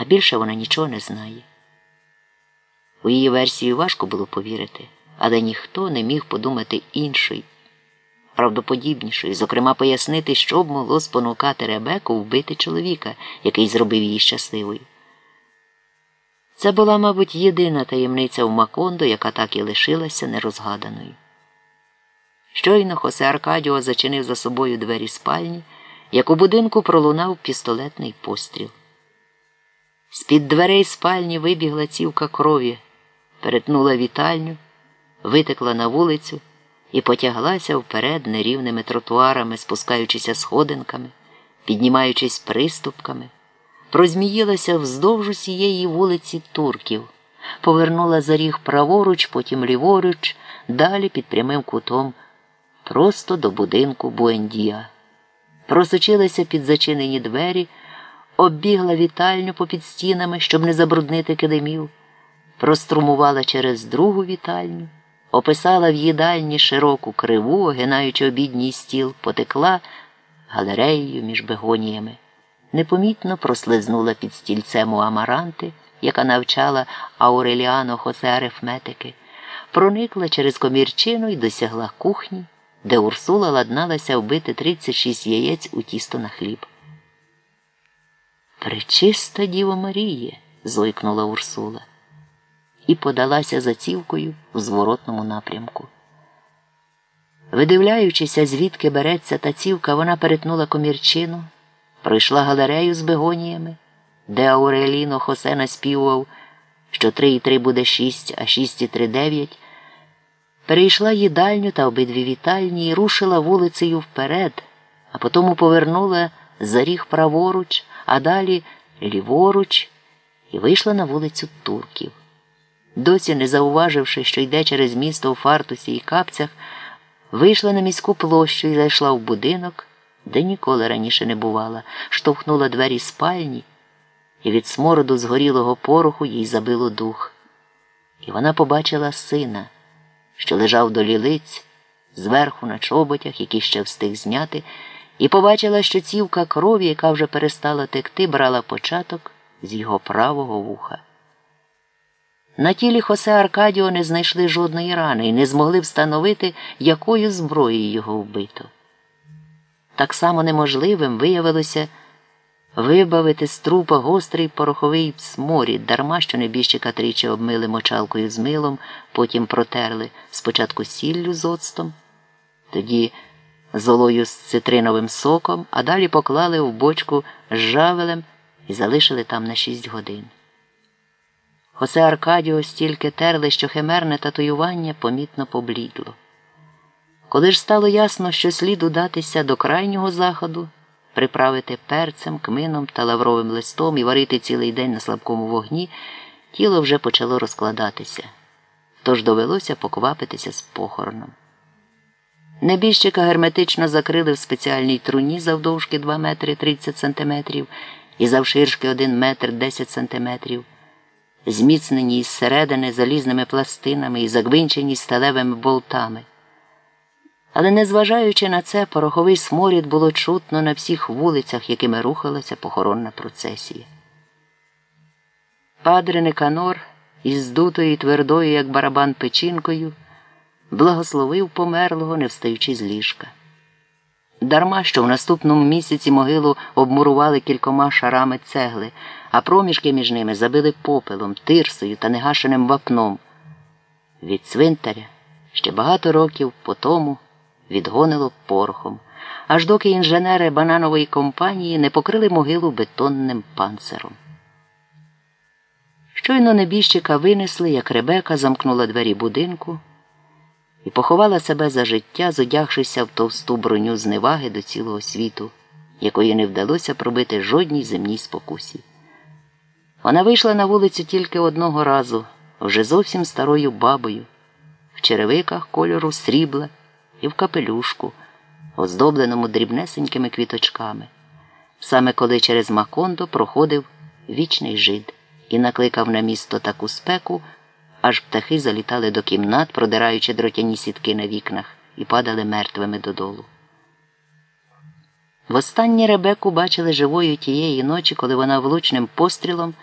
а більше вона нічого не знає. У її версію важко було повірити, але ніхто не міг подумати іншої, правдоподібнішої, зокрема, пояснити, що б могло спонукати Ребеку вбити чоловіка, який зробив її щасливою. Це була, мабуть, єдина таємниця в Макондо, яка так і лишилася нерозгаданою. Щойно Хосе Аркадіо зачинив за собою двері спальні, як у будинку пролунав пістолетний постріл. З-під дверей спальні вибігла цівка крові, перетнула вітальню, витекла на вулицю і потяглася вперед нерівними тротуарами, спускаючися сходинками, піднімаючись приступками, прозміїлася вздовж усієї вулиці турків, повернула за ріг праворуч, потім ліворуч, далі під прямим кутом, просто до будинку Буендія. Просочилася під зачинені двері оббігла вітальню попід стінами, щоб не забруднити килимів, прострумувала через другу вітальню, описала в їдальні широку криву, огинаючи обідній стіл, потекла галереєю між бегоніями. Непомітно прослизнула під стільцем у Амаранти, яка навчала Ауреліано Хосе арифметики, проникла через комірчину і досягла кухні, де Урсула ладналася вбити 36 яєць у тісто на хліб. Пречиста Діво Маріє, зойкнула Урсула і подалася за цівкою в зворотному напрямку. Видивляючися, звідки береться та цівка, вона перетнула комірчину, пройшла галерею з бегоніями, де Ауреліно Хосе наспівував, що три і три буде шість, а шість і три дев'ять. Перейшла їдальню та обидві вітальні і рушила вулицею вперед, а потому повернула за ріг праворуч а далі ліворуч і вийшла на вулицю турків. Досі, не зауваживши, що йде через місто у фартусі і капцях, вийшла на міську площу і зайшла в будинок, де ніколи раніше не бувала, штовхнула двері спальні, і від смороду згорілого пороху їй забило дух. І вона побачила сина, що лежав до лілиць, зверху на чоботях, які ще встиг зняти і побачила, що цівка крові, яка вже перестала текти, брала початок з його правого вуха. На тілі Хосе Аркадіо не знайшли жодної рани і не змогли встановити, якою зброєю його вбито. Так само неможливим виявилося вибавити з трупа гострий пороховий сморід, дарма що небіжчика тричі обмили мочалкою з милом, потім протерли спочатку сіллю з оцтом, тоді золою з цитриновим соком, а далі поклали в бочку з жавелем і залишили там на шість годин. Хосе Аркадіо стільки терли, що химерне татуювання помітно поблідло. Коли ж стало ясно, що слід удатися до крайнього заходу, приправити перцем, кмином та лавровим листом і варити цілий день на слабкому вогні, тіло вже почало розкладатися, тож довелося поквапитися з похороном. Небіжчика герметично закрили в спеціальній труні завдовжки 2 метри 30 сантиметрів і завширшки 1 метр 10 сантиметрів, зміцнені із середини залізними пластинами і загвинчені сталевими болтами. Але, незважаючи на це, пороховий сморід було чутно на всіх вулицях, якими рухалася похоронна процесія. Падре Никанор із здутою і твердою, як барабан печінкою благословив померлого, не встаючи з ліжка. Дарма що в наступному місяці могилу обмурували кількома шарами цегли, а проміжки між ними забили попелом, тирсою та негашеним вапном. Від цвинтаря ще багато років по тому відгонило порохом, аж доки інженери бананової компанії не покрили могилу бетонним панцером. Щойно небіжчика винесли, як Ребека замкнула двері будинку і поховала себе за життя, зодягшися в товсту броню зневаги до цілого світу, якої не вдалося пробити жодній земній спокусі. Вона вийшла на вулицю тільки одного разу, вже зовсім старою бабою, в черевиках кольору срібла і в капелюшку, оздобленому дрібнесенькими квіточками, саме коли через Макондо проходив вічний жид і накликав на місто таку спеку аж птахи залітали до кімнат, продираючи дротяні сітки на вікнах, і падали мертвими додолу. Востаннє Ребеку бачили живою тієї ночі, коли вона влучним пострілом.